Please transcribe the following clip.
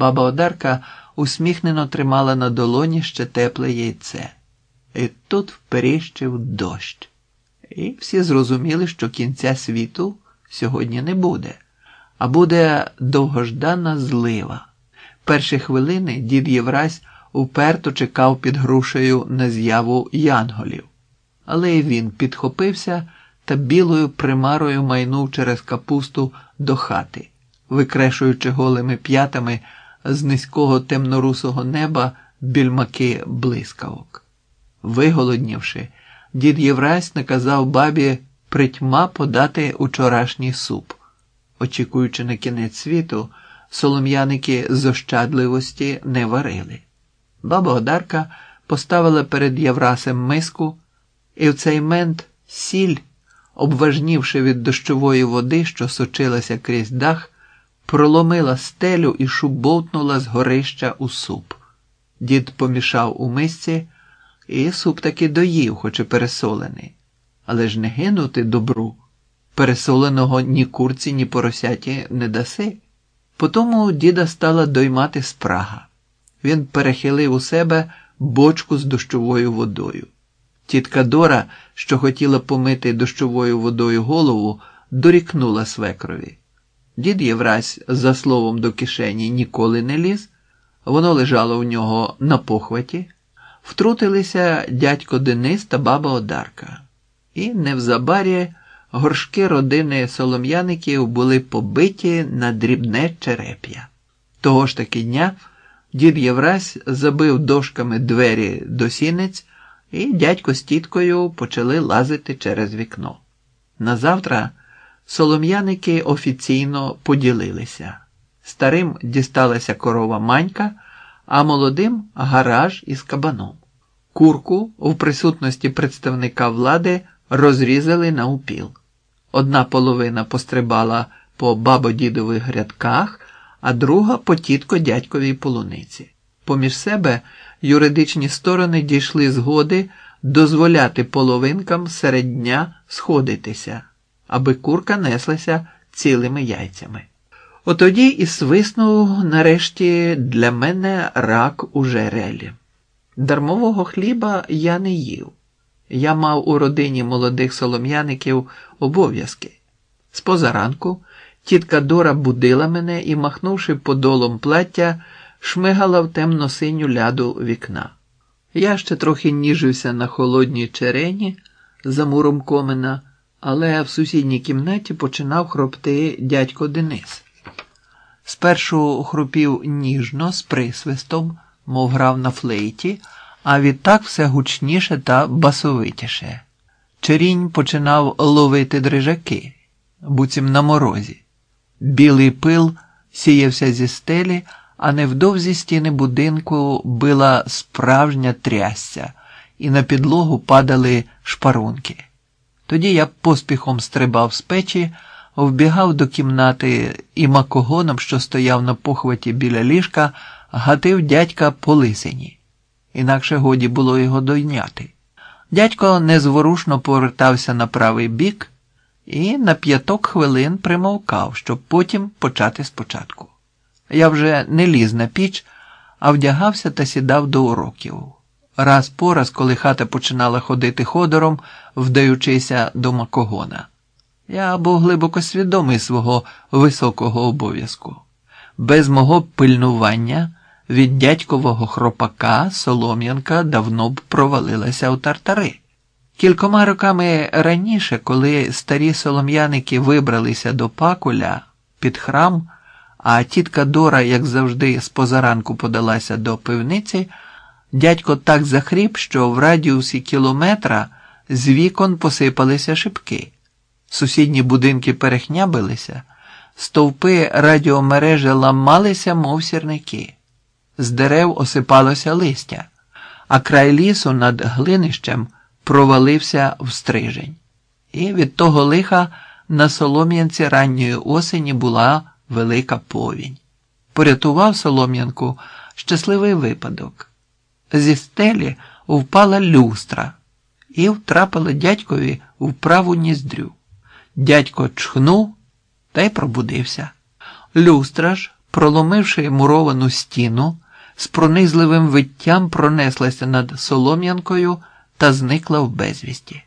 Баба Одарка усміхнено тримала на долоні ще тепле яйце. І тут вперіщив дощ. І всі зрозуміли, що кінця світу сьогодні не буде, а буде довгождана злива. Перші хвилини дід Євразь уперто чекав під грушею на з'яву янголів, але й він підхопився та білою примарою майнув через капусту до хати, викрешуючи голими п'ятами з низького темнорусого неба більмаки блискавок. Виголоднівши, дід Євразь наказав бабі притьма подати учорашній суп. Очікуючи на кінець світу, солом'яники з ощадливості не варили. Баба Одарка поставила перед Єврасем миску, і в цей мент сіль, обважнівши від дощової води, що сочилася крізь дах, проломила стелю і шубовтнула з горища у суп. Дід помішав у мисці, і суп таки доїв, хоч і пересолений. Але ж не гинути добру. Пересоленого ні курці, ні поросяті не даси. Потому діда стала доймати спрага. Він перехилив у себе бочку з дощовою водою. Тітка Дора, що хотіла помити дощовою водою голову, дорікнула свекрові. Дід Євразь, за словом до кишені, ніколи не ліз, воно лежало в нього на похваті. Втрутилися дядько Денис та баба Одарка. І невзабарі горшки родини солом'яників були побиті на дрібне череп'я. Того ж таки дня дід Євразь забив дошками двері до сінець, і дядько з тіткою почали лазити через вікно. Назавтра солом'яники офіційно поділилися. Старим дісталася корова манька, а молодим гараж із кабаном. Курку в присутності представника влади розрізали на упіл. Одна половина пострибала по бабодідових грядках, а друга по тітко дядьковій полуниці. Поміж себе юридичні сторони дійшли згоди дозволяти половинкам серед дня сходитися, аби курка неслася цілими яйцями. Отоді і свиснув нарешті для мене рак у жерелі. Дармового хліба я не їв. Я мав у родині молодих солом'яників обов'язки. З позаранку тітка Дора будила мене і, махнувши подолом плаття, шмигала в темно-синю ляду вікна. Я ще трохи ніжився на холодній черені за муром комина, але в сусідній кімнаті починав хропти дядько Денис. Спершу хропів ніжно, з присвистом, мов грав на флейті, а відтак все гучніше та басовитіше. Черінь починав ловити дрижаки, буцім на морозі. Білий пил сіявся зі стелі, а невдовзі стіни будинку била справжня трясця, і на підлогу падали шпарунки. Тоді я поспіхом стрибав з печі, вбігав до кімнати і макогоном, що стояв на похваті біля ліжка, гатив дядька по лисині. Інакше годі було його дойняти. Дядько незворушно повертався на правий бік і на п'яток хвилин примовкав, щоб потім почати спочатку. Я вже не ліз на піч, а вдягався та сідав до уроків. Раз по раз, коли хата починала ходити ходором, вдаючися до макогона. Я був глибоко свідомий свого високого обов'язку. Без мого пильнування від дядькового хропака Солом'янка давно б провалилася у тартари. Кількома роками раніше, коли старі солом'яники вибралися до пакуля під храм, а тітка Дора, як завжди, з позаранку подалася до пивниці, дядько так захріп, що в радіусі кілометра з вікон посипалися шибки. Сусідні будинки перехнябилися, стовпи радіомережі ламалися, мов сірники. З дерев осипалося листя, а край лісу над глинищем провалився в стрижень. І від того лиха на Солом'янці ранньої осені була велика повінь. Порятував Солом'янку щасливий випадок. Зі стелі впала люстра і втрапила дядькові в праву ніздрю. Дядько чхнув та й пробудився. Люстра ж проломивши муровану стіну, з пронизливим виттям пронеслася над Солом'янкою та зникла в безвісті.